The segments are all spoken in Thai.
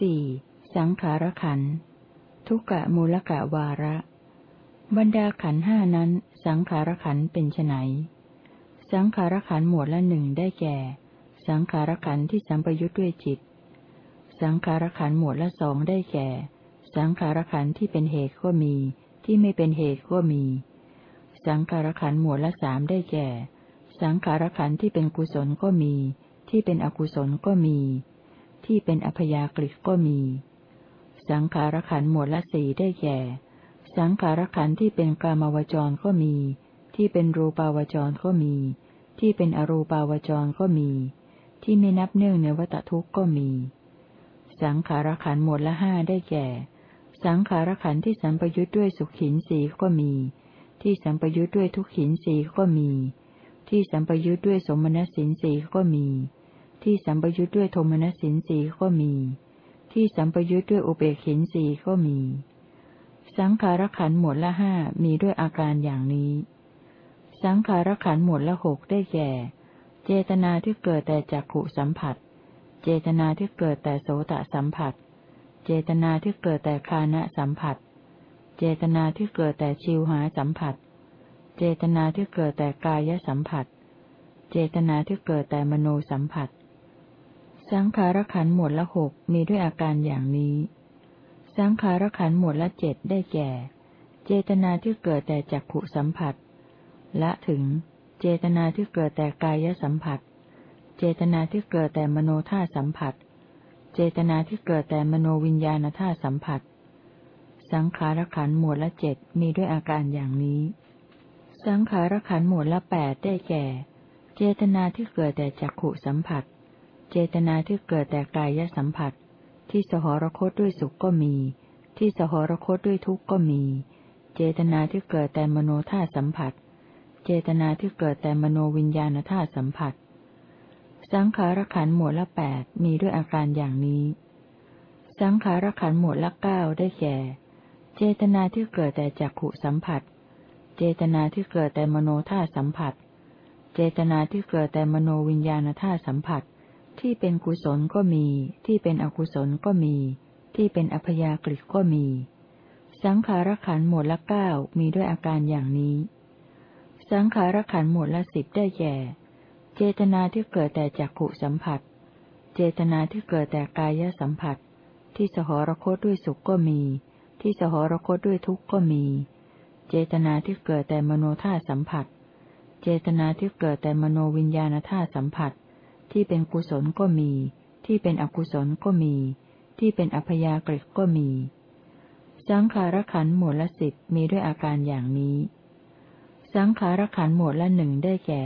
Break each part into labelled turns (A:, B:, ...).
A: สี่สังขารขัน ทุกะมูลกะวาระ บรรดาขันห้านั้น สังขารขันเป็นไนสังขารขันหมวดละหนึ่งได้แก่ สังขารขันที่สัมปยุทธ์ด้วยจิต สังขารขันหมวดละสองได้แก่ สังขารขันที่เป็นเหตุก็มี ที่ไม่เป็นเหตุก็มี สังขารขันหมวดละสามได้แก่ สังขารขันที่เป็นกุศลก็มี ที่เป็นอกุศลก็มี ที่เป็นอัพยากฤิก็มี สังขารขันหมวดละสี่ได้แก่ สังขารขันที่เป็นกามวจรก็มี ที่เป็นรูปาวจรก็มี ที่เป็นอรูปาวจรก็มี ที่ไม่นับเนื่องในวัตทุกข์ก็มี สังขารขันหมวดละห้าได้แก่ สังขารขันธ์ที่สัมปยุทธ์ด้วยสุขขินสีก็มี ที่สัมปยุทธ์ด้วยทุกขินสีก็มี ที่สัมปยุทธ์ด้วยสมณสินสีก็มี ที่สัมปยุทธ์ด้วยโทมณสินสีก็มี ที่สัมปยุทธ์ด้วยอุเบกขินสีก็มี สังขารขันธ์หมวดละห้ามีด้วยอาการอย่างนี้ สังขารขันธ์หมวดละหกได้แก่ เจตนาที่เกิดแต่จักขุสัมผัส เจตนาที่เกิดแต่โสตสัมผัสเเจตนาที่เกิดแต่คานะสัมผัส เจตนาที่เกิดแต่ชิวหาสัมผัส เจตนาที่เกิดแต่กายสัมผัส เจตนาที่เกิดแต่มโนสัมผัส สังขารขันหมวดละหกมีด้วยอาการอย่างนี้ สังขารขันหมวดละเจ็ดได้แก่ เจตนาที่เกิดแต่จักขุสัมผัสละถึง เจตนาที่เกิดแต่กายสัมผัส เจตนาที่เกิดแต่มโนท่าสัมผัสเจตนาที่เกิดแต่มโนวิญญาณท่าสัมผัส สังขารขันหมวดละเจ็ดมีด้วยอาการอย่างนี้ สังขารขันหมวดละแปดได้แก่ เจตนาที่เกิดแต่จักขุสัมผัส เจตนาที่เกิดแต่กายสัมผัส ที่สหรคตด้วยสุขก็มี ที่สหรคตด้วยทุกข์ก็มี เจตนาที่เกิดแต่มโนท่าสัมผัส เจตนาที่เกิดแต่มโนวิญญาณธาตุสัมผัส สังขารขันหมวดละแปดมีด้วยอาการอย่างนี้ สังขารขันหมวดละเก้าได้แก่ เจตนาที่เกิดแต่จักขุสัมผัส เจตนาที่เกิดแต่มโนธาสัมผัส เจตนาที่เกิดแต่มโนวิญญาณธาสัมผัส ที่เป็นกุศลก็มี ที่เป็นอกุศลก็มี ที่เป็นอัพยากฤิก็มี สังขารขันหมวดละเก้ามีด้วยอาการอย่างนี้ สังขารขันหมวดละสิบได้แก่ เจตนาที่เกิดแต่จักขุสัมผัส เจตนาที่เกิดแต่กายสัมผัส ที่สหรคตด้วยสุขก็มี ที่สหรคตด้วยทุกข์ก็มี เจตนาที่เกิดแต่มโนธาสัมผัส เจตนาที่เกิดแต่มโนวิญญาณธาสัมผัส ที่เป็นกุศลก็มี ที่เป็นอกุศลก็มี ที่เป็นอัพยากฤิก็มี สังขารขันหมวดละสิบมีด้วยอาการอย่างนี้ สังขารขันหมวดละหนึ่งได้แก่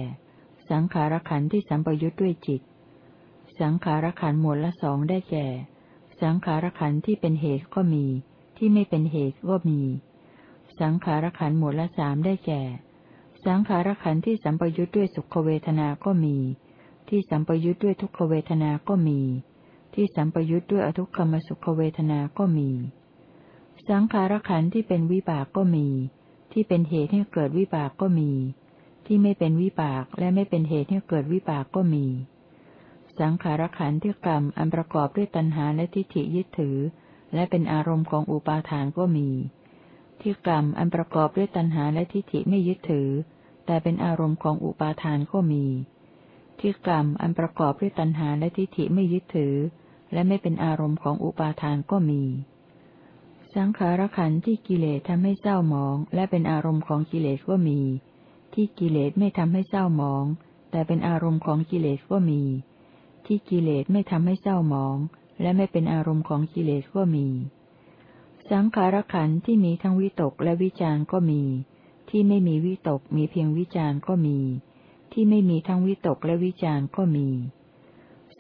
A: สังขารขันที่สัมปยุทธ์ด้วยจิต สังขารขันหมวดละสองได้แก่ สังขารขันที่เป็นเหตุก็มี ที่ไม่เป็นเหตุก็มี สังขารขันหมวดละสามได้แก่ สังขารขันที่สัมปยุทธ์ด้วยสุขเวทนา ก็มี ที่สัมปยุทธ์ด้วยทุกขเวทนา ก็มี ที่สัมปยุทธ์ด้วยอทุกขมสุขเวทนา ก็มี สังขารขันที่เป็นวิบากก็มี ที่เป็นเหตุให้เกิดวิบากก็มี ที่ไม่เป็นวิบากและไม่เป็นเหตุให้เกิดวิบากก็มี สังขารขันธ์ที่กรรมอันประกอบด้วยตัณหาและทิฏฐิยึดถือ และเป็นอารมณ์ของอุปาทานก็มี ที่กรรมอันประกอบด้วยตัณหาและทิฏฐิไม่ยึดถือ แต่เป็นอารมณ์ของอุปาทานก็มี ที่กรรมอันประกอบด้วยตัณหาและทิฏฐิไม่ยึดถือ และไม่เป็นอารมณ์ของอุปาทานก็มีสังขารขันธ์ที่กิเลสทำให้เศร้าหมอง และเป็นอารมณ์ของกิเลสก็มี ที่กิเลสไม่ทำให้เศร้าหมอง แต่เป็นอารมณ์ของกิเลสก็มี ที่กิเลสไม่ทำให้เศร้าหมอง และไม่เป็นอารมณ์ของกิเลสก็มี สังขารขันธ์ที่มีทั้งวิตกและวิจารก็มี ที่ไม่มีวิตกมีเพียงวิจารก็มี ที่ไม่มีทั้งวิตกและวิจารก็มี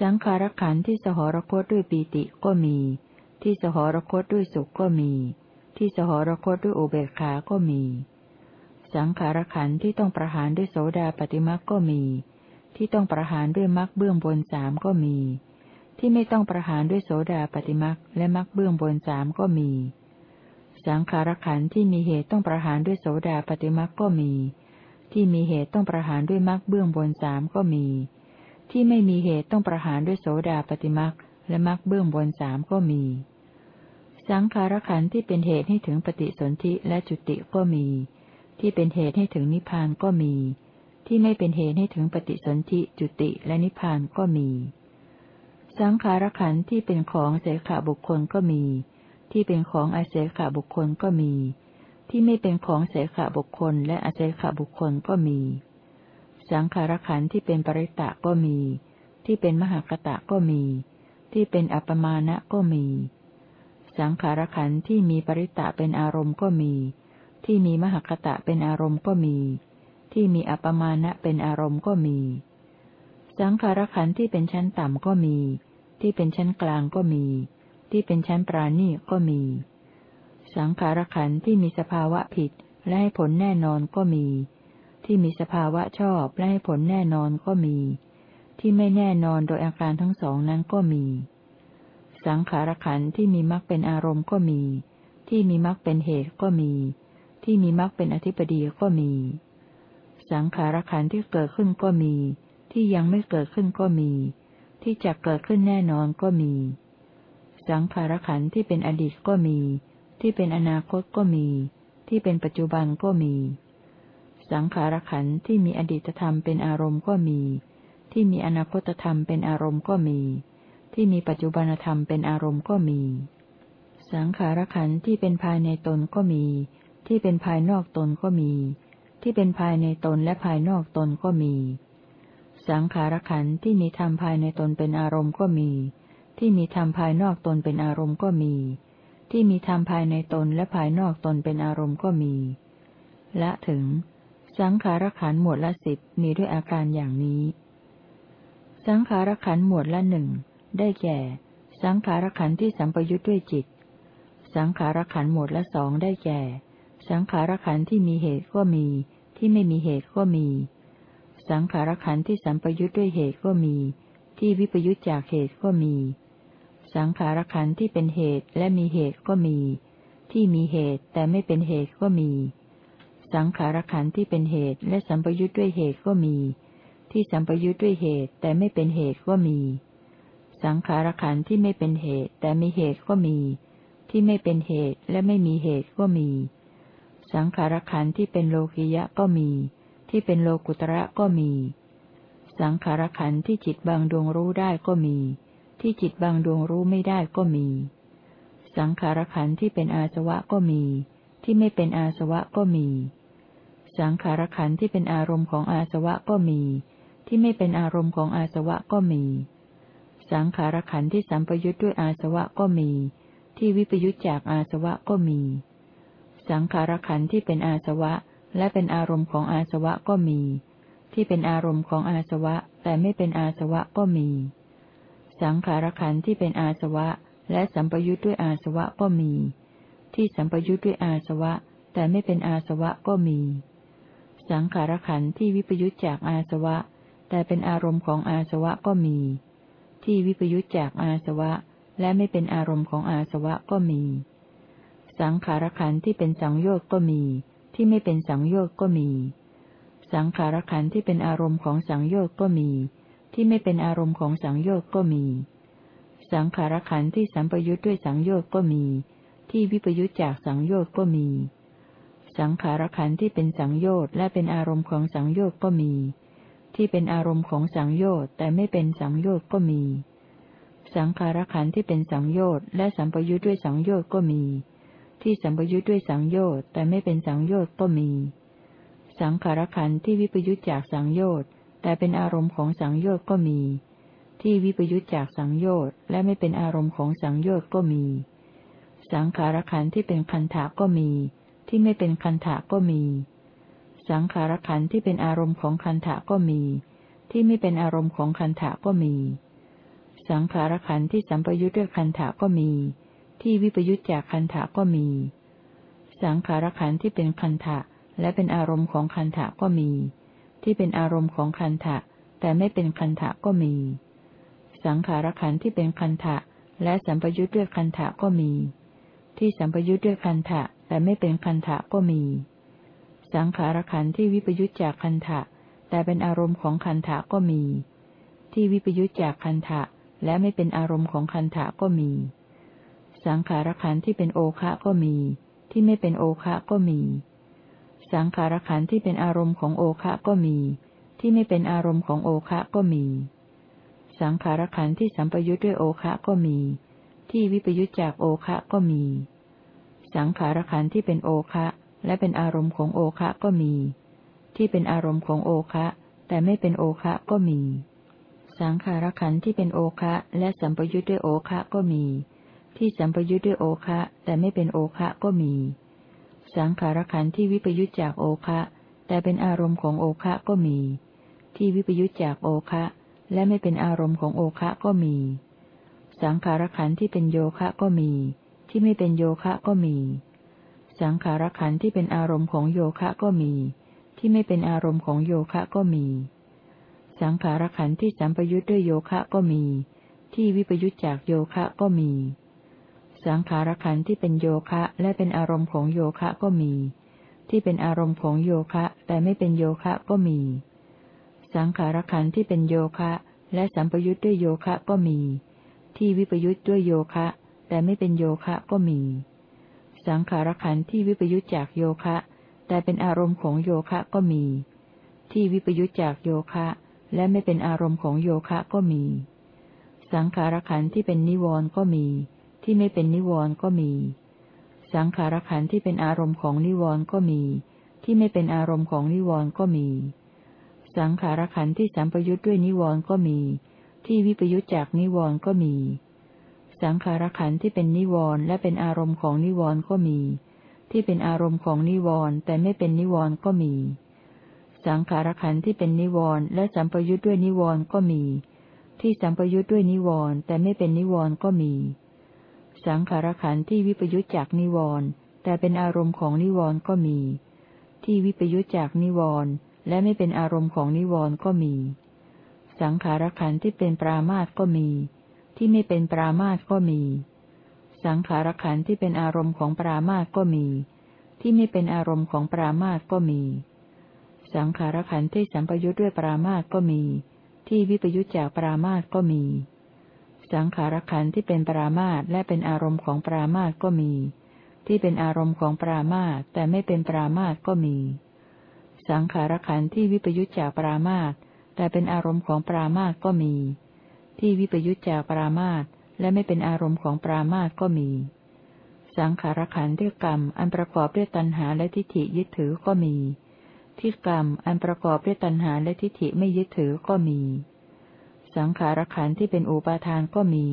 A: สังขารขันธ์ที่สหรคตด้วยปีติก็มี ที่สหรคตด้วยสุขก็มี ที่สหรคตด้วยอุเบกขาก็มี สังขารขันธ์ที่ต้องประหารด้วยโสดาปฏิมักก็มี ที่ต้องประหารด้วยมักเบื้องบนสามก็มี ที่ไม่ต้องประหารด้วยโสดาปฏิมักและมักเบื้องบนสามก็มี สังขารขันธ์ที่มีเหตุต้องประหารด้วยโสดาปฏิมักก็มี ที่มีเหตุต้องประหารด้วยมักเบื้องบนสามก็มี ที่ไม่มีเหตุต้องประหารด้วยโสดาปฏิมักและมักเบื้องบนสามก็มีสังขารขันธ์ที่เป็นเหตุให้ถึงปฏิสนธิและจุติก็มี ที่เป็นเหตุให้ถึงนิพพานก็มี ที่ไม่เป็นเหตุให้ถึงปฏิสนธิจุติและนิพพานก็มี สังขารขันธ์ที่เป็นของเสขบุคคลก็มี ที่เป็นของอาเสขบุคคลก็มี ที่ไม่เป็นของเสขบุคคลและอาเสขบุคคลก็มี สังขารขันธ์ที่เป็นปริตะก็มี ที่เป็นมหากตะก็มี ที่เป็นอัปมาณะก็มี สังขารขันธ์ที่มีปริตะเป็นอารมณ์ก็มี ที่มีมหากตะเป็นอารมณ์ก็มี ที่มีอัปมาณะเป็นอารมณ์ก็มี สังขารขันธ์ที่เป็นชั้นต่ำก็มี ที่เป็นชั้นกลางก็มี ที่เป็นชั้นปราณีก็มี สังขารขันธ์ที่มีสภาวะผิดและให้ผลแน่นอนก็มี ที่มีสภาวะชอบและให้ผลแน่นอนก็มี ที่ไม่แน่นอนโดยอาการทั้งสองนั้นก็มี สังขารขันธ์ที่มีมรรคเป็นอารมณ์ก็มี ที่มีมรรคเป็นเหตุก็มี ที่มีมรรคเป็นอธิปดีก็มี สังขารขันธ์ที่เกิดขึ้นก็มี ที่ยังไม่เกิดขึ้นก็มี ที่จะเกิดขึ้นแน่นอนก็มี สังขารขันธ์ที่เป็นอดีตก็มี ที่เป็นอนาคตก็มี ที่เป็นปัจจุบันก็มี สังขารขันธ์ที่มีอดีตธรรมเป็นอารมณ์ก็มี ที่มีอนาคตธรรมเป็นอารมณ์ก็มี ที่มีปัจจุบันธรรมเป็นอารมณ์ก็มีสังขารขันธ์ที่เป็นภายในตนก็มี ที่เป็นภายนอกตนก็มี ที่เป็นภายในตนและภายนอกตนก็มี สังขารขันธ์ที่มีธรรมภายในตนเป็นอารมณ์ก็มี ที่มีธรรมภายนอกตนเป็นอารมณ์ก็มี ที่มีธรรมภายในตนและภายนอกตนเป็นอารมณ์ก็มีและถึง สังขารขันหมวดละสิบมีด้วยอาการอย่างนี้ สังขารขันหมวดละหนึ่งได้แก่ สังขารขันที่สัมปยุทธ์ด้วยจิต สังขารขันหมวดละสองได้แก่ สังขารขันธ์ที่มีเหตุก็มี ที่ไม่มีเหตุก็มี สังขารขันธ์ที่สัมปยุทธ์ด้วยเหตุก็มี ที่วิปยุทธ์จากเหตุก็มี สังขารขันธ์ที่เป็นเหตุและมีเหตุก็มี ที่มีเหตุแต่ไม่เป็นเหตุก็มี สังขารขันธ์ที่เป็นเหตุและสัมปยุทธ์ด้วยเหตุก็มี ที่สัมปยุทธ์ด้วยเหตุแต่ไม่เป็นเหตุก็มี สังขารขันธ์ที่ไม่เป็นเหตุแต่มีเหตุก็มี ที่ไม่เป็นเหตุและไม่มีเหตุก็มี สังขารขันธ์ที่เป็นโลกิยะก็มี ที่เป็นโลกุตระก็มี สังขารขันธ์ที่จิตบางดวงรู้ได้ก็มี ที่จิตบางดวงรู้ไม่ได้ก็มี สังขารขันธ์ที่เป็นอาสวะก็มี ที่ไม่เป็นอาสวะก็มี สังขารขันธ์ที่เป็นอารมณ์ของอาสวะก็มี ที่ไม่เป็นอารมณ์ของอาสวะก็มี สังขารขันธ์ที่สัมปยุทธ์ด้วยอาสวะก็มี ที่วิปยุทธจากอาสวะก็มี สังขารขันธ์ที่เป็นอาสวะ และเป็นอารมณ์ของอาสวะก็มี ที่เป็นอารมณ์ของอาสวะ แต่ไม่เป็นอาสวะก็มี สังขารขันธ์ที่เป็นอาสวะ และสัมปยุทธ์ด้วยอาสวะก็มี ที่สัมปยุทธ์ด้วยอาสวะ แต่ไม่เป็นอาสวะก็มี สังขารขันธ์ที่วิปยุทธจากอาสวะ แต่เป็นอารมณ์ของอาสวะก็มี ที่วิปยุทธจากอาสวะ และไม่เป็นอารมณ์ของอาสวะก็มี สังขารขันธ์ที่เป็นสังโยชน์ก็มี ที่ไม่เป็นสังโยชน์ก็มี สังขารขันธ์ที่เป็นอารมณ์ของสังโยชน์ก็มี ที่ไม่เป็นอารมณ์ของสังโยชน์ก็มี สังขารขันธ์ที่สัมปยุทธ์ด้วยสังโยชน์ก็มี ที่วิปยุทธจากสังโยชน์ก็มี สังขารขันธ์ที่เป็นสังโยชน์และเป็นอารมณ์ของสังโยชน์ก็มี ที่เป็นอารมณ์ของสังโยชน์แต่ไม่เป็นสังโยชน์ก็มี สังขารขันธ์ที่เป็นสังโยชน์และสัมปยุทธ์ด้วยสังโยชน์ก็มี ที่สัมปยุทธ์ด้วยสังโยชน์แต่ไม่เป็นสังโยชน์ก็มี สังขารขันธ์ที่วิปยุทธจากสังโยชน์แต่เป็นอารมณ์ของสังโยชน์ก็มี ที่วิปยุจจากสังโยชน์และไม่เป็นอารมณ์ของสังโยชน์ก็มี สังขารขันธ์ที่เป็นคันถะก็มี ที่ไม่เป็นคันถะก็มี สังขารขันธ์ที่เป็นอารมณ์ของคันถะก็มี ที่ไม่เป็นอารมณ์ของคันถะก็มี สังขารขันธ์ที่สัมปยุจด้วยคันถะก็มี ที่วิปยุจจากคันถะก็มี สังขารขันธ์ที่เป็นคันถะและเป็นอารมณ์ของคันถะก็มี ที่เป็นอารมณ์ของคันทะแต่ไม่เป็นคันทะก็มี สังขารขันธ์ที่เป็นคันทะและสัมปยุทธ์ด้วยคันทะก็มี ที่สัมปยุทธ์ด้วยคันทะแต่ไม่เป็นคันทะก็มี สังขารขันธ์ที่วิปยุทธจากคันทะแต่เป็นอารมณ์ของคันทะก็มี ที่วิปยุทธจากคันทะและไม่เป็นอารมณ์ของคันทะก็มี สังขารขันธ์ที่เป็นโอคะก็มี ที่ไม่เป็นโอคะก็มี สังขารขันธ์ที่เป็นอารมณ์ของโอคะก็มี ที่ไม่เป็นอารมณ์ของโอคะก็มี สังขารขันธ์ที่สัมปยุทธ์ด้วยโอคะก็มี ที่วิปยุทธจากโอคะก็มี สังขารขันธ์ที่เป็นโอคะและเป็นอารมณ์ของโอคะก็มี ที่เป็นอารมณ์ของโอคะแต่ไม่เป็นโอคะก็มี สังขารขันธ์ที่เป็นโอคะและสัมปยุทธ์ด้วยโอคะก็มี ที่สัมปยุทธ์ด้วยโอคะแต่ไม่เป็นโอคะก็มี สังขารขันธ์ที่วิปยุทธจากโอคะแต่เป็นอารมณ์ของโอคะก็มี ที่วิปยุทธจากโอคะและไม่เป็นอารมณ์ของโอคะก็มี สังขารขันธ์ที่เป็นโยคะก็มี ที่ไม่เป็นโยคะก็มี สังขารขันธ์ที่เป็นอารมณ์ของโยคะก็มี ที่ไม่เป็นอารมณ์ของโยคะก็มี สังขารขันธ์ที่สัมปยุทธ์ด้วยโยคะก็มี ที่วิปยุทธจากโยคะก็มี สังขารขันธ์ที่เป็นโยคะและเป็นอารมณ์ของโยคะก็มี ที่เป็นอารมณ์ของโยคะแต่ไม่เป็นโยคะก็มี สังขารขันธ์ที่เป็นโยคะ และสัมปยุทธ์ด้วยโยคะก็มี ที่วิปยุทธ์ด้วยโยคะ แต่ไม่เป็นโยคะก็มี สังขารขันธ์ที่วิปยุทธ์จากโยคะ แต่เป็นอารมณ์ของโยคะก็มี ที่วิปยุทธ์จากโยคะ และไม่เป็นอารมณ์ของโยคะก็มี สังขารขันธ์ที่เป็นนิวรณ์ก็มี ที่ไม่เป็นนิวรณ์ก็มี สังขารขันธ์ที่เป็นอารมณ์ของนิวรณ์ก็มี ที่ไม่เป็นอารมณ์ของนิวรณ์ก็มี สังขารขันธ์ที่สัมปยุทธ์ด้วยนิวรณ์ก็มี ที่วิปยุทธจากนิวรณ์ก็มี สังขารขันธ์ที่เป็นนิวรณ์และเป็นอารมณ์ของนิวรณ์ก็มี ที่เป็นอารมณ์ของนิวรณ์แต่ไม่เป็นนิวรณ์ก็มี สังขารขันธ์ที่เป็นนิวรณ์และสัมปยุทธ์ด้วยนิวรณ์ก็มีที่สัมปยุทธ์ด้วยนิวรณ์แต่ไม่เป็นนิวรณ์ก็มี สังขารขันธ์ที่วิปยุทธจากนิวรณ์แต่เป็นอารมณ์ของนิวรณ์ก็มี ที่วิปยุทธจากนิวรณ์และไม่เป็นอารมณ์ของนิวรณ์ก็มี สังขารขันธ์ที่เป็นปรามาตก็มี ที่ไม่เป็นปรามาตก็มี สังขารขันธ์ที่เป็นอารมณ์ของปรามาตก็มี ที่ไม่เป็นอารมณ์ของปรามาตก็มี สังขารขันธ์ที่สัมปยุทธ์ด้วยปรามาสก็มี ที่วิปยุทธจากปรามาสก็มี สังขารขันธ์ที่เป็นปรามาสและเป็นอารมณ์ของปรามาสก็มี ที่เป็นอารมณ์ของปรามาสแต่ไม่เป็นปรามาสก็มี สังขารขันธ์ที่วิปยุทธจากปรามาสแต่เป็นอารมณ์ของปรามาสก็มี ที่วิปยุทธจากปรามาสและไม่เป็นอารมณ์ของปรามาสก็มี สังขารขันธ์ที่กรรมอันประกอบด้วยตัณหาและทิฏฐิยึดถือก็มี ที่กรรมอันประกอบด้วยตัณหาและทิฏฐิไม่ยึดถือก็มี สังขารขันธ์ที่เป็นอุปาทานก็มี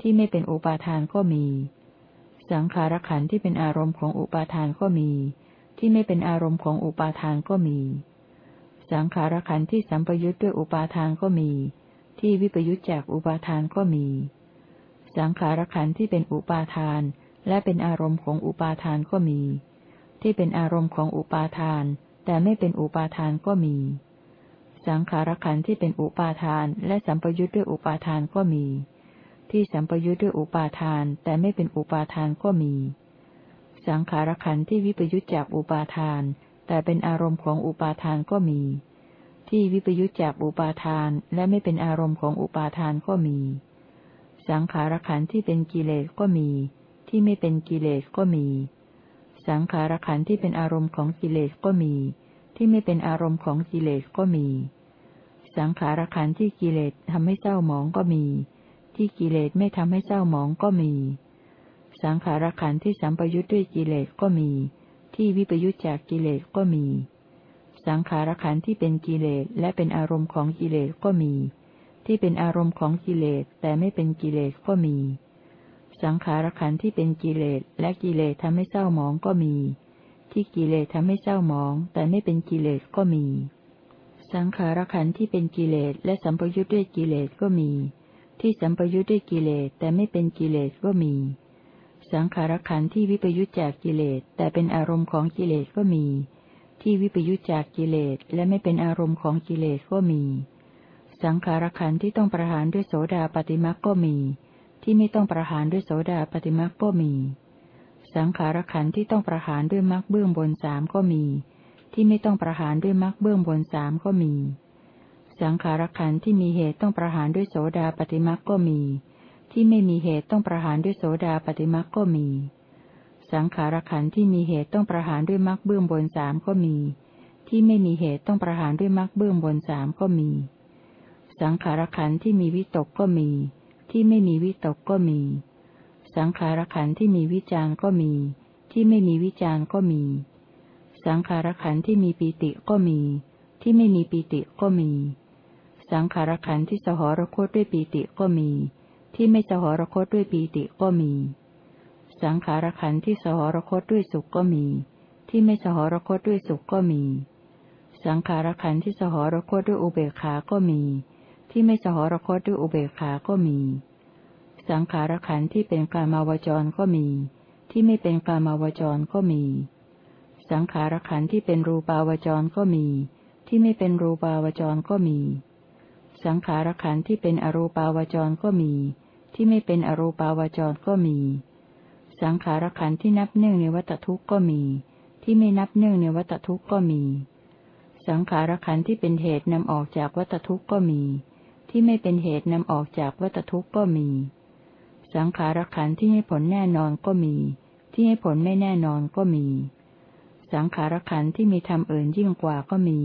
A: ที่ไม่เป็นอุปาทานก็มี สังขารขันธ์ที่เป็นอารมณ์ของอุปาทานก็มี ที่ไม่เป็นอารมณ์ของอุปาทานก็มี สังขารขันธ์ที่สัมปยุทธ์ด้วยอุปาทานก็มี ที่วิปยุทธจากอุปาทานก็มี สังขารขันธ์ที่เป็นอุปาทาน และเป็นอารมณ์ของอุปาทานก็มี ที่เป็นอารมณ์ของอุปาทาน แต่ไม่เป็นอุปาทานก็มี สังขารขันธ์ที่เป็นอุปาทาน และสัมปยุทธ์ด้วยอุปาทานก็มี ที่สัมปยุทธ์ด้วยอุปาทาน แต่ไม่เป็นอุปาทานก็มี สังขารขันธ์ที่วิปยุทธจากอุปาทาน แต่เป็นอารมณ์ของอุปาทานก็มี ที่วิปยุทธจากอุปาทาน และไม่เป็นอารมณ์ของอุปาทานก็มี สังขารขันธ์ที่เป็นกิเลสก็มี ที่ไม่เป็นกิเลสก็มี สังขารขันธ์ที่เป็นอารมณ์ของกิเลสก็มี ที่ไม่เป็นอารมณ์ของกิเลสก็มี สังขารขันธ์ที่กิเลสทำให้เศร้าหมองก็มี ที่กิเลสไม่ทำให้เศร้าหมองก็มี สังขารขันธ์ที่สัมปยุทธ์ด้วยกิเลสก็มี ที่วิปยุทธจากกิเลสก็มี สังขารขันธ์ที่เป็นกิเลสและเป็นอารมณ์ของกิเลสก็มี ที่เป็นอารมณ์ของกิเลสแต่ไม่เป็นกิเลสก็มี สังขารขันธ์ที่เป็นกิเลสและกิเลสทำให้เศร้าหมองก็มี ที่กิเลสทำให้เศร้าหมอง แต่ไม่เป็นกิเลสก็มี สังขารขันธ์ที่เป็นกิเลสและสัมปยุทธ์ด้วยกิเลสก็มี ที่สัมปยุทธ์ด้วยกิเลสแต่ไม่เป็นกิเลสก็มี สังขารขันธ์ที่วิปยุทธจากกิเลสแต่เป็นอารมณ์ของกิเลสก็มี ที่วิปยุทธจากกิเลสและไม่เป็นอารมณ์ของกิเลสก็มี สังขารขันธ์ที่ต้องประหารด้วยโสดาปฏิมักก็มี ที่ไม่ต้องประหารด้วยโสดาปฏิมักก็มี สังขารขันธ์ที่ต้องประหารด้วยมรรคเบื้องบนสามก็มี ที่ไม่ต้องประหารด้วยมรรคเบื้องบนสามก็มี สังขารขันธ์ที่มีเหตุต้องประหารด้วยโสดาปฏิมรรคก็มี ที่ไม่มีเหตุต้องประหารด้วยโสดาปฏิมรรคก็มี สังขารขันธ์ที่มีเหตุต้องประหารด้วยมรรคเบื้องบนสามก็มี ที่ไม่มีเหตุต้องประหารด้วยมรรคเบื้องบนสามก็มี สังขารขันธ์ที่มีวิตกก็มี ที่ไม่มีวิตกก็มี สังขารขันธ์ที่มีวิจารก็มี ที่ไม่มีวิจารก็มี สังขารขันธ์ที่มีปีติก็มี ที่ไม่มีปีติก็มี สังขารขันธ์ที่สหรคตด้วยปีติก็มี ที่ไม่สหรคตด้วยปีติก็มี สังขารขันธ์ที่สหรคตด้วยสุขก็มี ที่ไม่สหรคตด้วยสุขก็มี สังขารขันธ์ที่สหรคตด้วยอุเบกขาก็มี ที่ไม่สหรคตด้วยอุเบกขาก็มี สังขารขันธ์ที่เป็นกามาวจรก็มี ที่ไม่เป็นกามาวจรก็มี สังขารขันธ์ที่เป็นรูปาวจรก็มี ที่ไม่เป็นรูปาวจรก็มี สังขารขันธ์ที่เป็นอรูปาวจรก็มี ที่ไม่เป็นอรูปาวจรก็มี สังขารขันธ์ที่นับเนื่องในวัตทุกข์ก็มี ที่ไม่นับเนื่องในวัตทุกข์ก็มี สังขารขันธ์ที่เป็นเหตุนำออกจากวัตทุกข์ก็มี ที่ไม่เป็นเหตุนำออกจากวัตทุกข์ก็มี สังขารขันธ์ที่ให้ผลแน่นอนก็มี ที่ให้ผลไม่แน่นอนก็มี สังขารขันธ์ที่มีธรรมอื่นยิ่งกว่าก็มี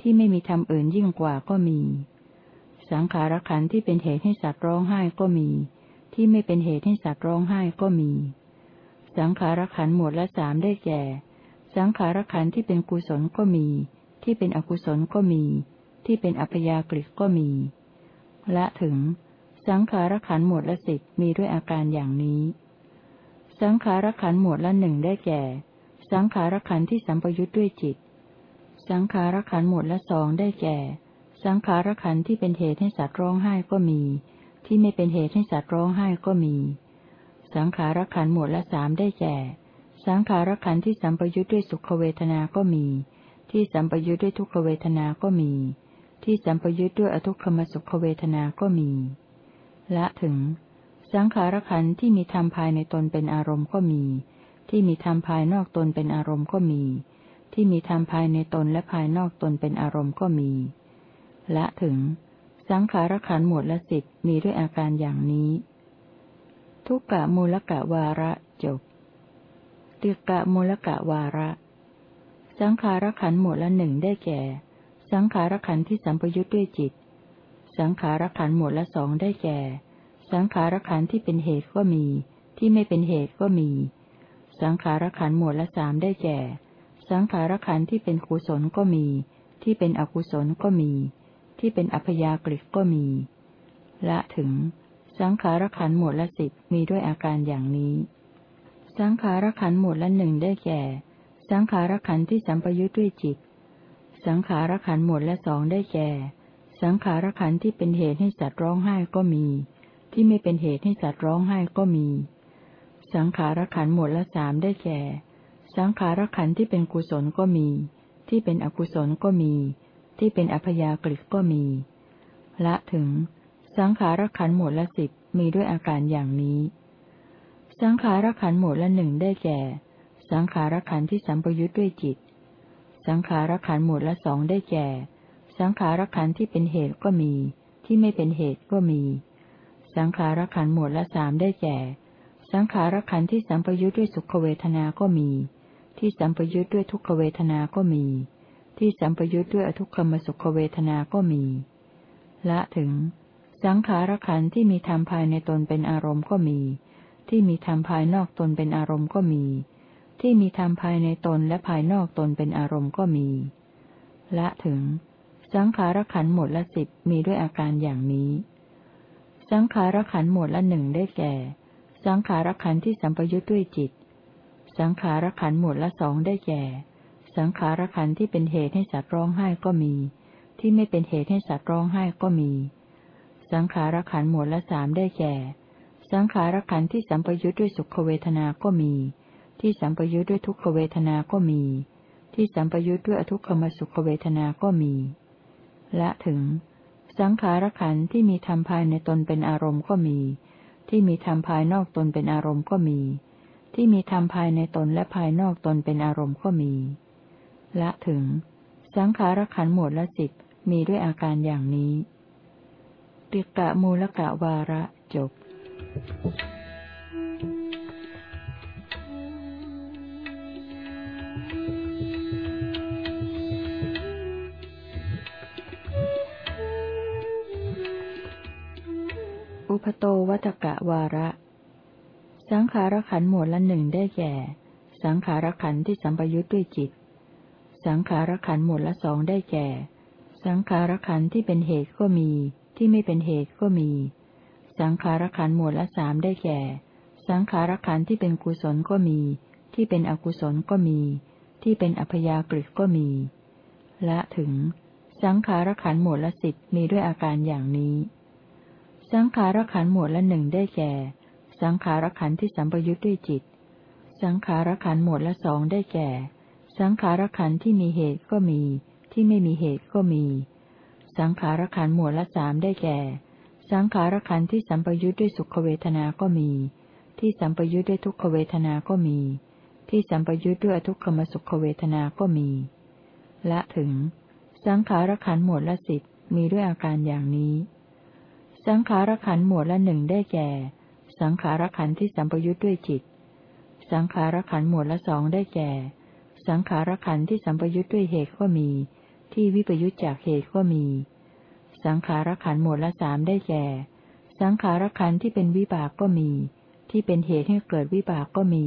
A: ที่ไม่มีธรรมอื่นยิ่งกว่าก็มี สังขารขันธ์ที่เป็นเหตุให้สัตว์ร้องไห้ก็มี ที่ไม่เป็นเหตุให้สัตว์ร้องไห้ก็มี สังขารขันธ์หมวดละสามได้แก่ สังขารขันธ์ที่เป็นกุศลก็มี ที่เป็นอกุศลก็มี ที่เป็นอัพยากฤิก็มีและถึง สังขารขันหมวดละสิบมีด้วยอาการอย่างนี้ สังขารขันหมวดละหนึ่งได้แก่ สังขารขันที่สัมปยุทธ์ด้วยจิต สังขารขันหมวดละสองได้แก่ สังขารขันที่เป็นเหตุให้สัตว์ร้องไห้ก็มี ที่ไม่เป็นเหตุให้สัตว์ร้องไห้ก็มี สังขารขันหมวดละสามได้แก่ สังขารขันที่สัมปยุทธ์ด้วยสุขเวทนาก็มี ที่สัมปยุทธ์ด้วยทุกขเวทนาก็มี ที่สัมปยุทธ์ด้วยอทุกขมสุขเวทนาก็มี ละถึง สังขารขันธ์ที่มีธรรมภายในตนเป็นอารมณ์ก็มี ที่มีธรรมภายนอกตนเป็นอารมณ์ก็มี ที่มีธรรมภายในตนและภายนอกตนเป็นอารมณ์ก็มีละถึง สังขารขันธ์หมวดละสิบมีด้วยอาการอย่างนี้ ทุกกะมูลกะวาระจบติกะมูลกะวาระ สังขารขันธ์หมวดละหนึ่งได้แก่ สังขารขันธ์ที่สัมปยุทธ์ด้วยจิต สังขารขันหมวดละสองได้แก่ สังขารขันที่เป็นเหตุก็มี ที่ไม่เป็นเหตุก็มี สังขารขันหมวดละสามได้แก่ สังขารขันที่เป็นกุศลก็มี ที่เป็นอกุศลก็มี ที่เป็นอัพยากฤิก็มี ละถึง สังขารขันหมวดละสิบมีด้วยอาการอย่างนี้ สังขารขันหมวดละหนึ่งได้แก่ สังขารขันที่สัมปยุทธ์ด้วยจิต สังขารขันหมวดละสองได้แก่ สังขารขันที่เป็นเหตุให้สัตว์ร้องไห้ก็มี ที่ไม่เป็นเหตุให้สัตว์ร้องไห้ก็มี สังขารขันหมวดละสามได้แก่ สังขารขันที่เป็นกุศลก็มี ที่เป็นอกุศลก็มี ที่เป็นอัพยากฤิก็มี ละถึง สังขารขันหมวดละสิบมีด้วยอาการอย่างนี้ สังขารขันหมวดละหนึ่งได้แก่ สังขารขันที่สัมปยุทธ์ด้วยจิต สังขารขันหมวดละสองได้แก่ สังขารขันที่เป็นเหตุก็มี ที่ไม่เป็นเหตุก็มี สังขารขันหมวดละสามได้แก่ สังขารขันที่สัมปยุทธ์ด้วยสุขเวทนาก็มี ที่สัมปยุทธ์ด้วยทุกขเวทนาก็มี ที่สัมปยุทธ์ด้วยอทุกขมสุขเวทนาก็มีละถึง สังขารขันที่มีธรรมภายในตนเป็นอารมณ์ก็มี ที่มีธรรมภายนอกตนเป็นอารมณ์ก็มี ที่มีธรรมภายในตนและภายนอกตนเป็นอารมณ์ก็มี ละถึง สังขารขันหมวดละสิบมีด้วยอาการอย่างนี้ สังขารขันหมวดละหนึ่งได้แก่ สังขารขันที่สัมปยุทธ์ด้วยจิต สังขารขันหมวดละสองได้แก่ สังขารขันที่เป็นเหตุให้สัตว์ร้องไห้ก็มี ที่ไม่เป็นเหตุให้สัตว์ร้องไห้ก็มี สังขารขันหมวดละสามได้แก่ สังขารขันที่สัมปยุทธ์ด้วยสุขเวทนาก็มี ที่สัมปยุทธ์ด้วยทุกขเวทนาก็มี ที่สัมปยุทธ์ด้วยอทุกขมสุขเวทนาก็มี ละถึง สังขารขันธ์ที่มีธรรมภายในตนเป็นอารมณ์ก็มี ที่มีธรรมภายนอกตนเป็นอารมณ์ก็มี ที่มีธรรมภายในตนและภายนอกตนเป็นอารมณ์ก็มี ละถึง สังขารขันหมวดละสิบมีด้วยอาการอย่างนี้ ติกะมูลกะวาระจบ อุปโตวัตกะวาระ สังขารขันหมวดละหนึ่งได้แก่ สังขารขันที่สัมปยุทธ์ด้วยจิต สังขารขันหมวดละสองได้แก่ สังขารขันที่เป็นเหตุก็มี ที่ไม่เป็นเหตุก็มี สังขารขันหมวดละสามได้แก่ สังขารขันที่เป็นกุศลก็มี ที่เป็นอกุศลก็มี ที่เป็นอัพยากฤิก็มีและถึง สังขารขันหมวดละสิบมีด้วยอาการอย่างนี้ สังขารขันหมวดละหนึ่งได้แก่ สังขารขันที่สัมปยุทธ์ด้วยจิต สังขารขันหมวดละสองได้แก่ สังขารขันที่มีเหตุก็มี ที่ไม่มีเหตุก็มี สังขารขันหมวดละสามได้แก่ สังขารขันที่สัมปยุทธ์ด้วยสุขเวทนา ก็มี ที่สัมปยุทธ์ด้วยทุกขเวทนา ก็มี ที่สัมปยุทธ์ด้วยทุกขมสุขเวทนา ก็มีและถึง สังขารขันหมวดละสิบมีด้วยอาการอย่างนี้ สังขารขันหมวดละหนึ่งได้แก่ สังขารขันที่สัมปยุทธ์ด้วยจิต สังขารขันหมวดละสองได้แก่ สังขารขันที่สัมปยุทธ์ด้วยเหตุก็มี ที่วิปยุจจากเหตุก็มี สังขารขันหมวดละสามได้แก่ สังขารขันที่เป็นวิบากก็มี ที่เป็นเหตุให้เกิดวิบากก็มี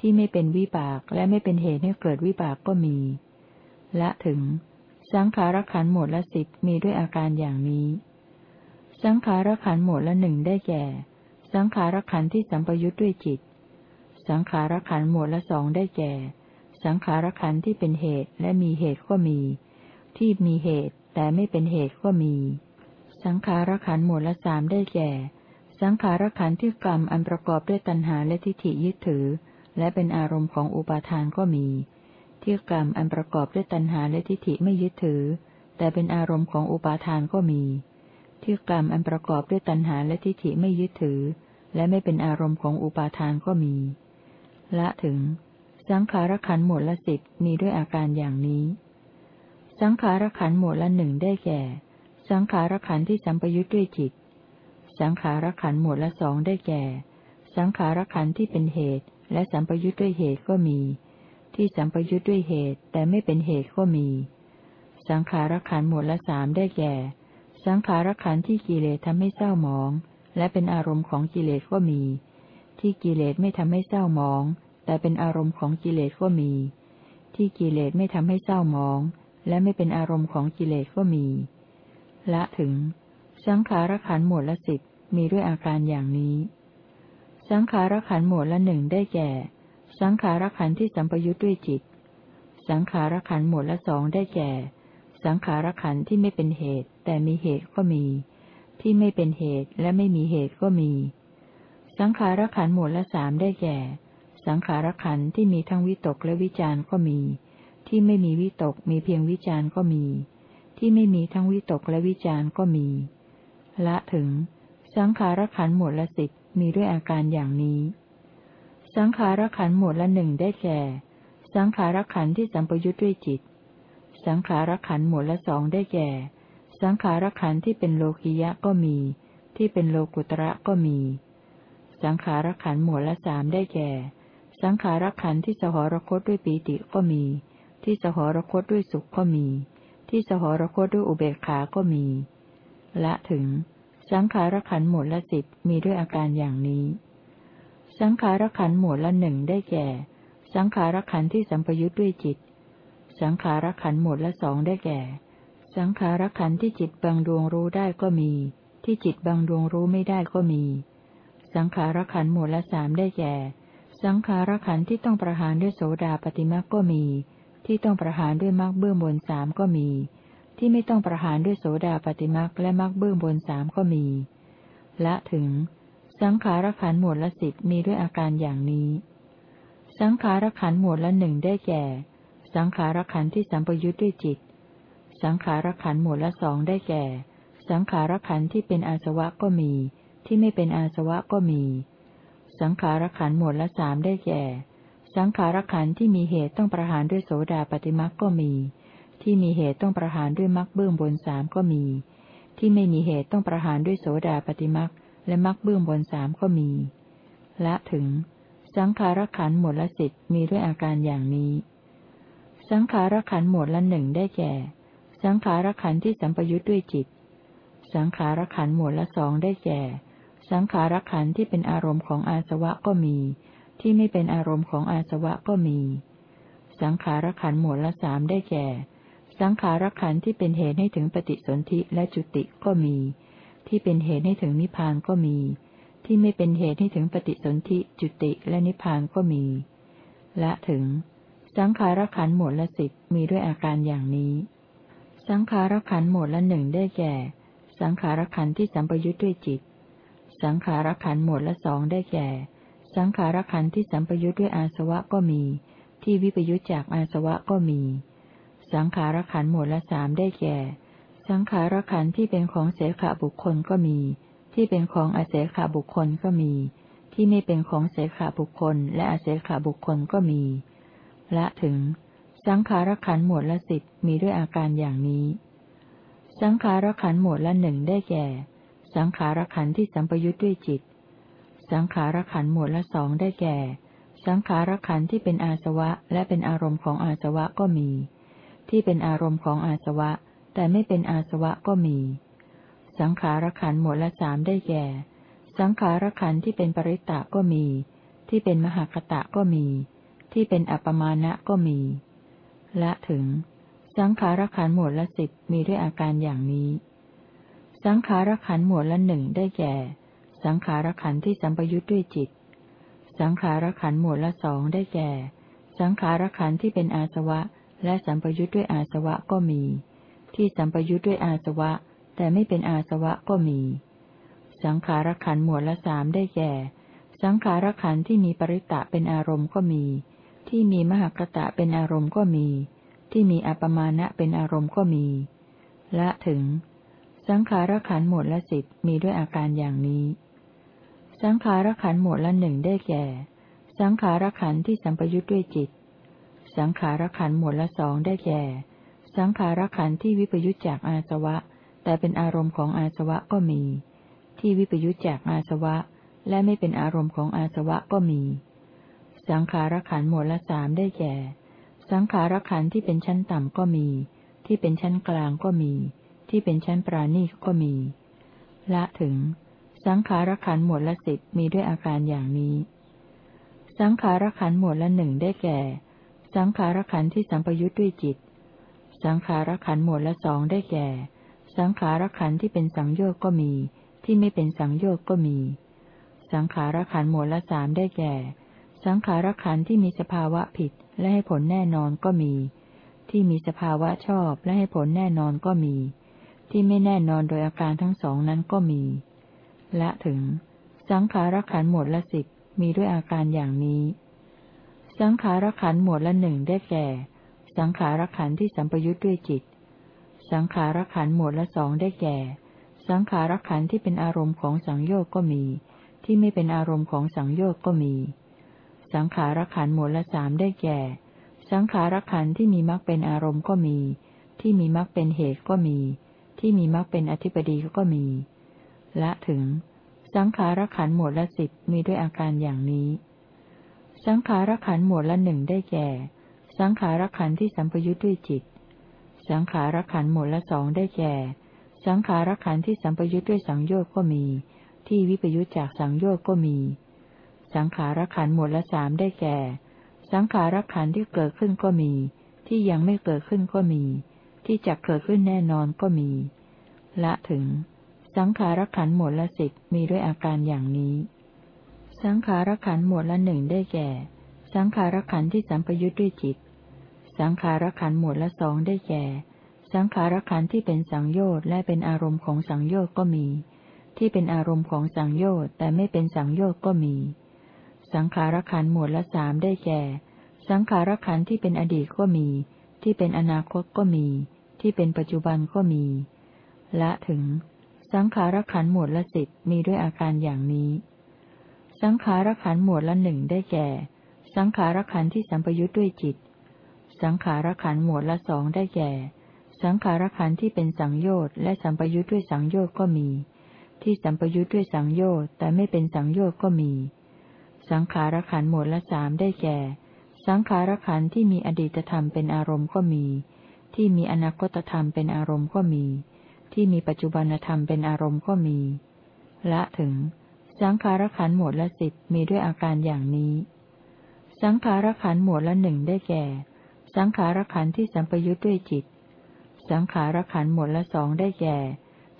A: ที่ไม่เป็นวิบากและไม่เป็นเหตุให้เกิดวิบากก็มีและถึง สังขารขันหมวดละสิบมีด้วยอาการอย่างนี้ สังขารขันหมวดละหนึ่งได้แก่ สังขารขันที่สัมปยุทธ์ด้วยจิต สังขารขันหมวดละสองได้แก่ สังขารขันที่เป็นเหตุและมีเหตุก็มี ที่มีเหตุแต่ไม่เป็นเหตุก็มี สังขารขันหมวดละสามได้แก่ สังขารขันที่กรรมอันประกอบด้วยตัณหาและทิฏฐิยึดถือ และเป็นอารมณ์ของอุปาทานก็มี ที่กรรมอันประกอบด้วยตัณหาและทิฏฐิไม่ยึดถือ แต่เป็นอารมณ์ของอุปาทานก็มี ที่กรรมอันประกอบด้วยตัณหาและทิฏฐิไม่ยึดถือ และไม่เป็นอารมณ์ของอุปาทานก็มี ละถึง สังขารขันหมดละสิบมีด้วยอาการอย่างนี้ สังขารขันหมดละหนึ่งได้แก่ สังขารขันที่สัมปยุทธ์ด้วยจิต สังขารขันหมดละสองได้แก่ สังขารขันที่เป็นเหตุ และสัมปยุทธ์ด้วยเหตุก็มี ที่สัมปยุทธ์ด้วยเหตุแต่ไม่เป็นเหตุก็มี สังขารขันหมดละสามได้แก่ สังขารขันที่กิเลสทำให้เศร้าหมอง และเป็นอารมณ์ของกิเลสก็มี ที่กิเลสไม่ทำให้เศร้าหมอง แต่เป็นอารมณ์ของกิเลสก็มี ที่กิเลสไม่ทำให้เศร้าหมอง และไม่เป็นอารมณ์ของกิเลสก็มี ละถึง สังขารขันหมวดละสิบมีด้วยอาการอย่างนี้ สังขารขันหมวดละหนึ่งได้แก่ สังขารขันที่สัมปยุทธ์ด้วยจิต สังขารขันหมวดละสองได้แก่ สังขารขันที่ไม่เป็นเหตุ แต่มีเหตุก็มี ที่ไม่เป็นเหตุและไม่มีเหตุก็มี สังขารขันหมวดละสามได้แก่ สังขารขันที่มีทั้งวิตกและวิจารณ์ก็มี ที่ไม่มีวิตกมีเพียงวิจารณ์ก็มี ที่ไม่มีทั้งวิตกและวิจารณ์ก็มี ละถึง สังขารขันหมวดละสิบมีด้วยอาการอย่างนี้ สังขารขันหมวดละหนึ่งได้แก่ สังขารขันที่สัมปยุทธ์ด้วยจิต สังขารขันหมวดละสองได้แก่ สังขารขันที่เป็นโลกิยะก็มี ที่เป็นโลกุตระก็มี สังขารขันหมวดละสามได้แก่ สังขารขันที่สหรคตด้วยปีติก็มี ที่สหรคตด้วยสุขก็มี ที่สหรคตด้วยอุเบกขาก็มี ละถึง สังขารขันหมวดละสิบมีด้วยอาการอย่างนี้ สังขารขันหมวดละหนึ่งได้แก่ สังขารขันที่สัมปยุทธ์ด้วยจิต สังขารขันหมวดละสองได้แก่ สังขารขันที่จิตบางดวงรู้ได้ก็มี ที่จิตบางดวงรู้ไม่ได้ก็มี สังขารขันหมวดละสามได้แก่ สังขารขันที่ต้องประหารด้วยโสดาปฏิมาก็มี ที่ต้องประหารด้วยมรรคเบื้องบนสามก็มี ที่ไม่ต้องประหารด้วยโสดาปฏิมรรคและมรรคเบื้องบนสามก็มีละถึง สังขารขันหมวดละสิบมีด้วยอาการอย่างนี้ สังขารขันหมวดละหนึ่งได้แก่ สังขารขันที่สัมปยุทธ์ด้วยจิต สังขารขันหมวดละสองได้แก่ สังขารขันที่เป็นอาสวะก็มี ที่ไม่เป็นอาสวะก็มี สังขารขันหมวดละสามได้แก่ สังขารขันที่มีเหตุต้องประหารด้วยโสดาปฏิมักก็มี ที่มีเหตุต้องประหารด้วยมักเบื้องบนสามก็มี ที่ไม่มีเหตุต้องประหารด้วยโสดาปฏิมักและมักเบื้องบนสามก็มี ละถึง สังขารขันหมวดละสิบมีด้วยอาการอย่างนี้ สังขารขันหมวดละหนึ่งได้แก่ สังขารขันที่สัมปยุทธ์ด้วยจิต สังขารขันหมวดละสองได้แก่ สังขารขันที่เป็นอารมณ์ของอาสวะก็มี ที่ไม่เป็นอารมณ์ของอาสวะก็มี สังขารขันหมวดละสามได้แก่ สังขารขันที่เป็นเหตุให้ถึงปฏิสนธิและจุติก็มี ที่เป็นเหตุให้ถึงนิพพานก็มี ที่ไม่เป็นเหตุให้ถึงปฏิสนธิจุติและนิพพานก็มีและถึง สังขารขันหมวดละสิบมีด้วยอาการอย่างนี้ สังขารขันหมวดละหนึ่งได้แก่ สังขารขันที่สัมปยุทธ์ด้วยจิต สังขารขันหมวดละสองได้แก่ สังขารขันที่สัมปยุทธ์ด้วยอาสวะก็มี ที่วิปยุทธจากอาสวะก็มี สังขารขันหมวดละสามได้แก่ สังขารขันที่เป็นของเสขบุคคลก็มี ที่เป็นของอาเสขบุคคลก็มี ที่ไม่เป็นของเสขบุคคล และอาเสขบุคคลก็มี ละถึง สังขารขันหมวดละสิบมีด้วยอาการอย่างนี้ สังขารขันหมวดละหนึ่งได้แก่ สังขารขันที่สัมปยุทธ์ด้วยจิต สังขารขันหมวดละสองได้แก่ สังขารขันที่เป็นอาสวะและเป็นอารมณ์ของอาสวะก็มี ที่เป็นอารมณ์ของอาสวะ แต่ไม่เป็นอาสวะก็มี สังขารขันหมวดละสามได้แก่ สังขารขันที่เป็นปริตตะก็มี ที่เป็นมหากตะก็มี ที่เป็นอัปมาณะก็มี ละถึง สังขารขันหมวดละสิบมีด้วยอาการอย่างนี้ สังขารขันหมวดละหนึ่งได้แก่ สังขารขันที่สัมปยุทธ์ด้วยจิต สังขารขันหมวดละสองได้แก่ สังขารขันที่เป็นอาสวะ และสัมปยุทธ์ด้วยอาสวะก็มี ที่สัมปยุทธ์ด้วยอาสวะ แต่ไม่เป็นอาสวะก็มี สังขารขันหมวดละสามได้แก่ สังขารขันที่มีปริตะเป็นอารมณ์ก็มี ที่มีมหากตะเป็นอารมณ์ก็มี ที่มีอัปมาณะเป็นอารมณ์ก็มีและถึง สังขารขันหมวดละสิบมีด้วยอาการอย่างนี้ สังขารขันหมวดละหนึ่งได้แก่ สังขารขันที่สัมปยุทธ์ด้วยจิต สังขารขันหมวดละสองได้แก่ สังขารขันที่วิปยุทธจากอาสวะ แต่เป็นอารมณ์ของอาสวะก็มี ที่วิปยุทธจากอาสวะ และไม่เป็นอารมณ์ของอาสวะก็มี สังขารขันหมวดละสามได้แก่ สังขารขันที่เป็นชั้นต่ำก็มี ที่เป็นชั้นกลางก็มี ที่เป็นชั้นปราณีก็มี ละถึง สังขารขันหมวดละสิบมีด้วยอาการอย่างนี้ สังขารขันหมวดละหนึ่งได้แก่ สังขารขันที่สัมปยุทธ์ด้วยจิต สังขารขันหมวดละสองได้แก่ สังขารขันที่เป็นสังโยชน์ก็มี ที่ไม่เป็นสังโยชน์ก็มี สังขารขันหมวดละสามได้แก่ สังขารขันที่มีสภาวะผิดและให้ผลแน่นอนก็มี ที่มีสภาวะชอบและให้ผลแน่นอนก็มี ที่ไม่แน่นอนโดยอาการทั้งสองนั้นก็มีและถึง สังขารขันหมวดละสิบมีด้วยอาการอย่างนี้ สังขารขันหมวดละหนึ่งได้แก่ สังขารขันที่สัมปยุทธ์ด้วยจิต สังขารขันหมวดละสองได้แก่ สังขารขันที่เป็นอารมณ์ของสังโยกก็มี ที่ไม่เป็นอารมณ์ของสังโยกก็มี สังขารขันหมวดละสามได้แก่ สังขารขันที่มีมรรคเป็นอารมณ์ก็มี ที่มีมรรคเป็นเหตุก็มี ที่มีมรรคเป็นอธิปดีก็มี ละถึง สังขารขันหมวดละสิบมีด้วยอาการอย่างนี้ สังขารขันหมวดละหนึ่งได้แก่ สังขารขันที่สัมปยุทธ์ด้วยจิต สังขารขันหมวดละสองได้แก่ สังขารขันที่สัมปยุทธ์ด้วยสังโยชน์ก็มี ที่วิปยุทธจากสังโยชน์ก็มี สังขารขันหมวดละสามได้แก่ สังขารขันที่เกิดขึ้นก็มี ที่ยังไม่เกิดขึ้นก็มี ที่จะเกิดขึ้นแน่นอนก็มี ละถึง สังขารขันหมวดละสิบมีด้วยอาการอย่างนี้ สังขารขันหมวดละหนึ่งได้แก่ สังขารขันที่สัมปยุทธ์ด้วยจิต สังขารขันหมวดละสองได้แก่ สังขารขันที่เป็นสังโยชน์และเป็นอารมณ์ของสังโยชน์ก็มี ที่เป็นอารมณ์ของสังโยชน์แต่ไม่เป็นสังโยชน์ก็มี สังขารขันหมวดละสามได้แก่ สังขารขันที่เป็นอดีตก็มี ที่เป็นอนาคตก็มี ที่เป็นปัจจุบันก็มี ละถึง สังขารขันหมวดละสิบมีด้วยอาการอย่างนี้ สังขารขันหมวดละหนึ่งได้แก่ สังขารขันที่สัมปยุทธ์ด้วยจิต สังขารขันหมวดละสองได้แก่ สังขารขันที่เป็นสังโยชน์และสัมปยุทธ์ด้วยสังโยชน์ก็มี ที่สัมปยุทธ์ด้วยสังโยชน์แต่ไม่เป็นสังโยชน์ก็มี สังขารขันหมวดละสามได้แก่ สังขารขันที่มีอดีตธรรมเป็นอารมณ์ก็มี ที่มีอนาคตธรรมเป็นอารมณ์ก็มี ที่มีปัจจุบันธรรมเป็นอารมณ์ก็มี ละถึง สังขารขันหมวดละสิบมีด้วยอาการอย่างนี้ สังขารขันหมวดละหนึ่งได้แก่ สังขารขันที่สัมปยุทธ์ด้วยจิต สังขารขันหมวดละสองได้แก่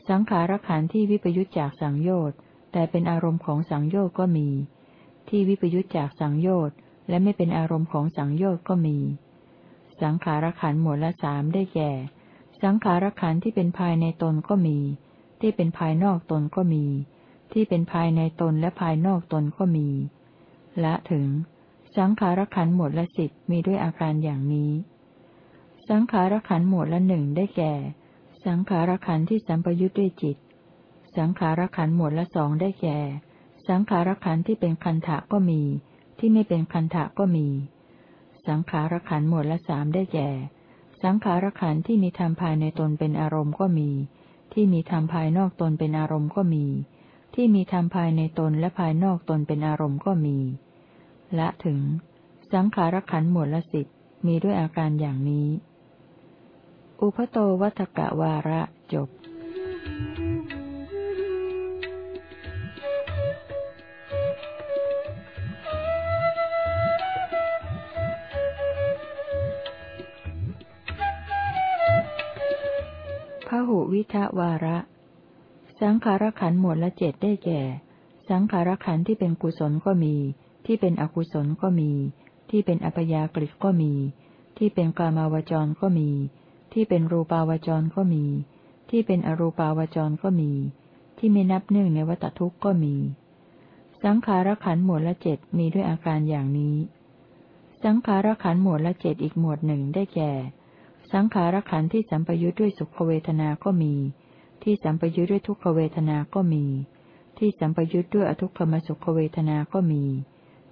A: สังขารขันที่วิปยุทธจากสังโยชน์แต่เป็นอารมณ์ของสังโยชน์ก็มี ที่วิปยุทธจากสังโยชน์และไม่เป็นอารมณ์ของสังโยชน์ก็มี สังขารขันหมวดละสามได้แก่ สังขารขันที่เป็นภายในตนก็มี ที่เป็นภายนอกตนก็มี ที่เป็นภายในตนและภายนอกตนก็มี ละถึง สังขารขันหมวดละสิบมีด้วยอาการอย่างนี้ สังขารขันหมวดละหนึ่งได้แก่ สังขารขันที่สัมปยุทธ์ด้วยจิต สังขารขันหมวดละสองได้แก่ สังขารขันที่เป็นคันถะก็มี ที่ไม่เป็นคันถะก็มี สังขารขันหมวดละสามได้แก่ สังขารขันที่มีธรรมภายในตนเป็นอารมณ์ก็มี ที่มีธรรมภายนอกตนเป็นอารมณ์ก็มี ที่มีธรรมภายในตนและภายนอกตนเป็นอารมณ์ก็มีและถึง สังขารขันหมวดละสิบมีด้วยอาการอย่างนี้ อุพโตวัตกะวาระจบ วิทวาระ สังขารขันหมวดละเจ็ดได้แก่ สังขารขันที่เป็นกุศลก็มี ที่เป็นอกุศลก็มี ที่เป็นอัปยากฤิก็มี ที่เป็นกามาวจรก็มี ที่เป็นรูปาวจรก็มี ที่เป็นอรูปาวจรก็มี ที่ไม่นับหนึ่งในวัตทุกข์ก็มี สังขารขันหมวดละเจ็ดมีด้วยอาการอย่างนี้ สังขารขันหมวดละเจ็ดอีกหมวดหนึ่งได้แก่ สังขารขันธ์ที่สัมปยุทธ์ด้วยสุขเวทนาก็มี ที่สัมปยุทธ์ด้วยทุกขเวทนาก็มี ที่สัมปยุทธ์ด้วยอทุกขมสุขเวทนาก็มี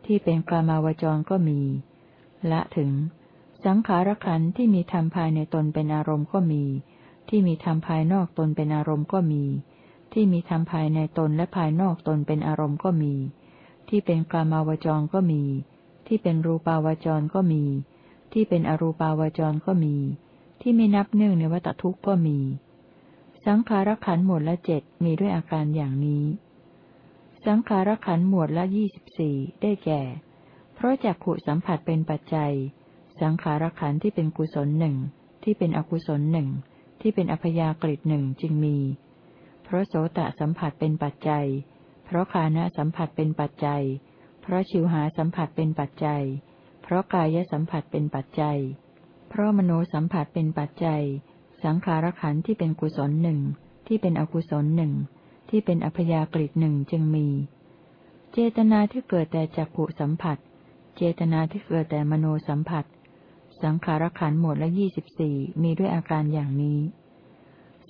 A: ที่เป็นกลามาวจรก็มี ละถึง สังขารขันธ์ที่มีธรรมภายในตนเป็นอารมณ์ก็มี ที่มีธรรมภายนอกตนเป็นอารมณ์ก็มี ที่มีธรรมภายในตนและภายนอกตนเป็นอารมณ์ก็มี ที่เป็นกลามาวจรก็มี ที่เป็นรูปาวจรก็มี ที่เป็นอรูปาวจรก็มี ที่ไม่นับเนื่องในวัตทุกข์ก็มี สังขารขันหมวดละเจ็ดมีด้วยอาการอย่างนี้ สังขารขันหมวดละยี่สิบสี่ได้แก่ เพราะจักขุสัมผัสเป็นปัจจัย สังขารขันที่เป็นกุศลหนึ่งที่เป็นอกุศลหนึ่งที่เป็นอพยากฤิหนึ่งจึงมี เพราะโสตสัมผัสเป็นปัจจัย เพราะคานะสัมผัสเป็นปัจจัย เพราะชิวหาสัมผัสเป็นปัจจัย เพราะกายสัมผัสเป็นปัจจัย เพราะมโนสัมผัสเป็นปัจจัย สังขารขันธ์ที่เป็นกุศลหนึ่งที่เป็นอกุศลหนึ่งที่เป็นอัพยากฤิหนึ่งจึงมี เจตนาที่เกิดแต่จักขุสัมผัส เจตนาที่เกิดแต่มโนสัมผัส สังขารขันธ์หมวดละยี่สิบสี่มีด้วยอาการอย่างนี้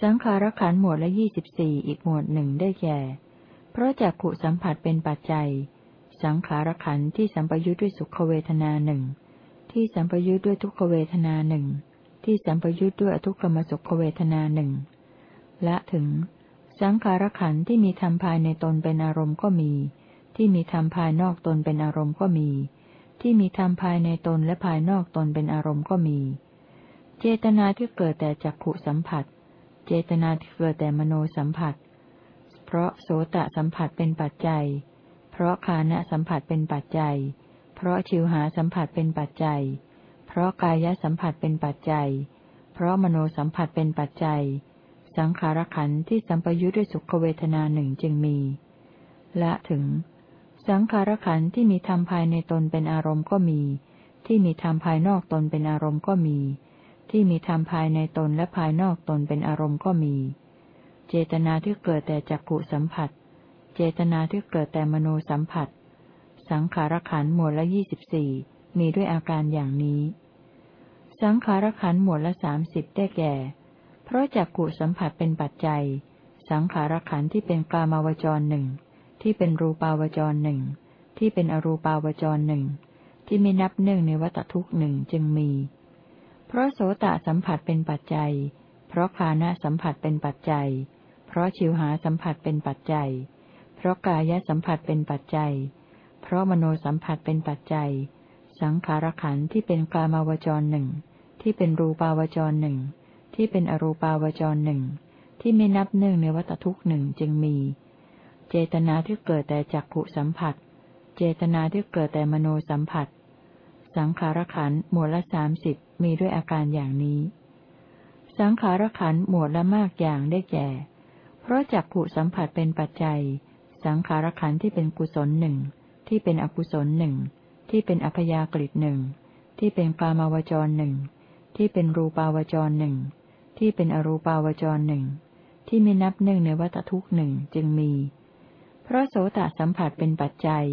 A: สังขารขันธ์หมวดละยี่สิบสี่อีกหมวดหนึ่งได้แก่ เพราะจักขุสัมผัสเป็นปัจจัย สังขารขันธ์ที่สัมปยุทธ์ด้วยสุขเวทนาหนึ่ง ที่สัมปยุทธ์ด้วยทุกขเวทนาหนึ่ง ที่สัมปยุทธ์ด้วยอทุกขมสุขเวทนาหนึ่ง และถึง สังขารขันที่มีธรรมภายในตนเป็นอารมณ์ก็มี ที่มีธรรมภายนอกตนเป็นอารมณ์ก็มี ที่มีธรรมภายในตนและภายนอกตนเป็นอารมณ์ก็มี เจตนาที่เกิดแต่จักขุสัมผัส เจตนาที่เกิดแต่มโนสัมผัส เพราะโสตสัมผัสเป็นปัจจัย เพราะคานะสัมผัสเป็นปัจจัยเพราะชิวหาสัมผัสเป็นปัจจัย เพราะกายสัมผัสเป็นปัจจัย เพราะมโนสัมผัสเป็นปัจจัย สังขารขันธ์ที่สัมปยุทธ์ด้วยสุขเวทนาหนึ่งจึงมี ละถึง สังขารขันธ์ที่มีธรรมภายในตนเป็นอารมณ์ก็มี ที่มีธรรมภายนอกตนเป็นอารมณ์ก็มี ที่มีธรรมภายในตนและภายนอกตนเป็นอารมณ์ก็มี เจตนาที่เกิดแต่จักขุสัมผัส เจตนาที่เกิดแต่มโนสัมผัส สังขารขันหมวดละยี่สิบสี่มีด้วยอาการอย่างนี้ สังขารขันหมวดละสามสิบได้แก่ เพราะจักกุสัมผัสเป็นปัจจัย สังขารขันที่เป็นกามาวจรหนึ่งที่เป็นรูปาวจรหนึ่งที่เป็นอรูปาวจรหนึ่งที่ไม่นับเนื่งในวัตทุกหนึ่งจึงมี เพราะโสตสัมผัสเป็นปัจจัย เพราะคานะสัมผัสเป็นปัจจัย เพราะชิวหาสัมผัสเป็นปัจจัย เพราะกายสัมผัสเป็นปัจจัย เพราะมโนสัมผัสเป็นปัจจัย สังขารขันที่เป็นกามาวจรหนึ่งที่เป็นรูปาวจรหนึ่งที่เป็นอรูปาวจรหนึ่งที่ไม่นับเนื่งในวัตทุกหนึ่งจึงมี เจตนาที่เกิดแต่จักขุสัมผัส เจตนาที่เกิดแต่มโนสัมผัส สังขารขันหมวดละสามสิบมีด้วยอาการอย่างนี้ สังขารขันหมวดละมากอย่างได้แก่ เพราะจักขุสัมผัสเป็นปัจจัย สังขารขันที่เป็นกุศลหนึ่ง ที่เป็นอกุศลหนึ่งที่เป็นอัพยากฤิหนึ่งที่เป็นกามาวจรหนึ่งที่เป็นรูปาวจรหนึ่งที่เป็นอรูปาวจรหนึ่งที่ไม่นับหนึ่งในวัตทุกหนึ่งจึงมี เพราะโสตสัมผัสเป็นปัจจัย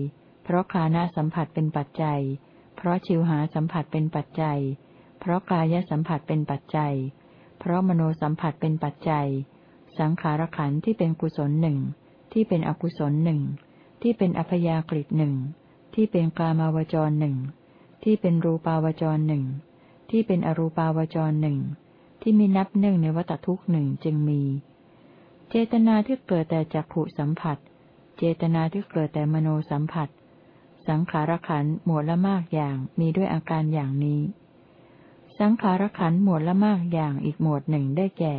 A: เพราะคานาสัมผัสเป็นปัจจัย เพราะชิวหาสัมผัสเป็นปัจจัย เพราะกายสัมผัสเป็นปัจจัย เพราะมโนสัมผัสเป็นปัจจัย สังขารขันธ์ที่เป็นกุศลหนึ่งที่เป็นอกุศลหนึ่ง ที่เป็นอัพยากฤิหนึ่งที่เป็นกามาวจรหนึ่งที่เป็นรูปาวจรหนึ่งที่เป็นอรูปาวจรหนึ่งที่มีนับหนึ่งในวัตทุกหนึ่งจึงมี เจตนาที่เกิดแต่จักขุสัมผัส เจตนาที่เกิดแต่มโนสัมผัส สังขารขันหมวดละมากอย่างมีด้วยอาการอย่างนี้ สังขารขันหมวดละมากอย่างอีกหมวดหนึ่งได้แก่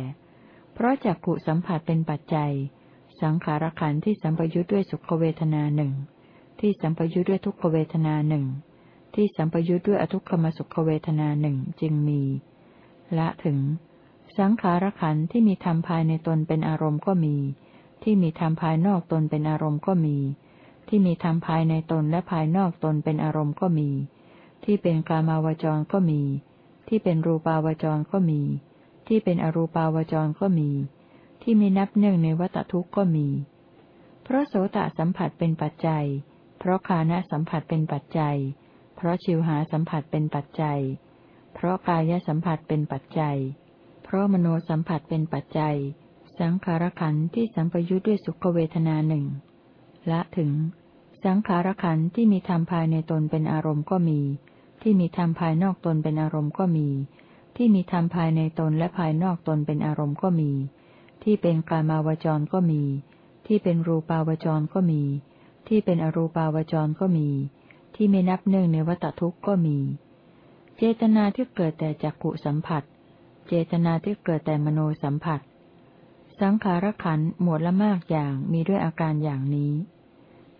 A: เพราะจักขุสัมผัสเป็นปัจจัย สังขารขันธ์ที่สัมปยุทธ์ด้วยสุขเวทนาหนึ่งที่สัมปยุทธ์ด้วยทุกขเวทนาหนึ่งที่สัมปยุทธ์ด้วยอทุกขมสุขเวทนาหนึ่งจึงมีละถึง สังขารขันธ์ที่มีธรรมภายในตนเป็นอารมณ์ก็มี ที่มีธรรมภายนอกตนเป็นอารมณ์ก็มี ที่มีธรรมภายในตนและภายนอกตนเป็นอารมณ์ก็มี ที่เป็นกามาวจรก็มี ที่เป็นรูปาวจรก็มี ที่เป็นอรูปาวจรก็มี ที่มีนับเนื่งในวัตทุกข์ก็มี เพราะโสตสัมผัสเป็นปัจจัย เพราะคานะสัมผัสเป็นปัจจัย เพราะชิวหาสัมผัสเป็นปัจจัย เพราะกายสัมผัสเป็นปัจจัย เพราะมโนสัมผัสเป็นปัจจัย สังขารขันธ์ที่สัมปยุทธ์ด้วยสุขเวทนาหนึ่งละถึง สังขารขันธ์ที่มีธรรมภายในตนเป็นอารมณ์ก็มี ที่มีธรรมภายนอกตนเป็นอารมณ์ก็มี ที่มีธรรมภายในตนและภายนอกตนเป็นอารมณ์ก็มี ที่เป็นกามาวจรก็มี ที่เป็นรูปาวจรก็มี ที่เป็นอรูปาวจรก็มี ที่ไม่นับเนื่องในวัตทุกข์ก็มี เจตนาที่เกิดแต่จักขุสัมผัส เจตนาที่เกิดแต่มโนสัมผัส สังขารขันหมวดละมากอย่างมีด้วยอาการอย่างนี้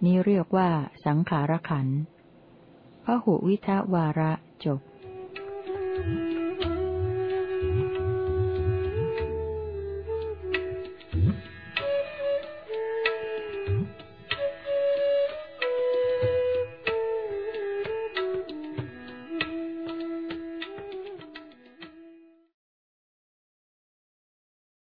A: นี้เรียกว่า สังขารขันพระหุวิทวาระ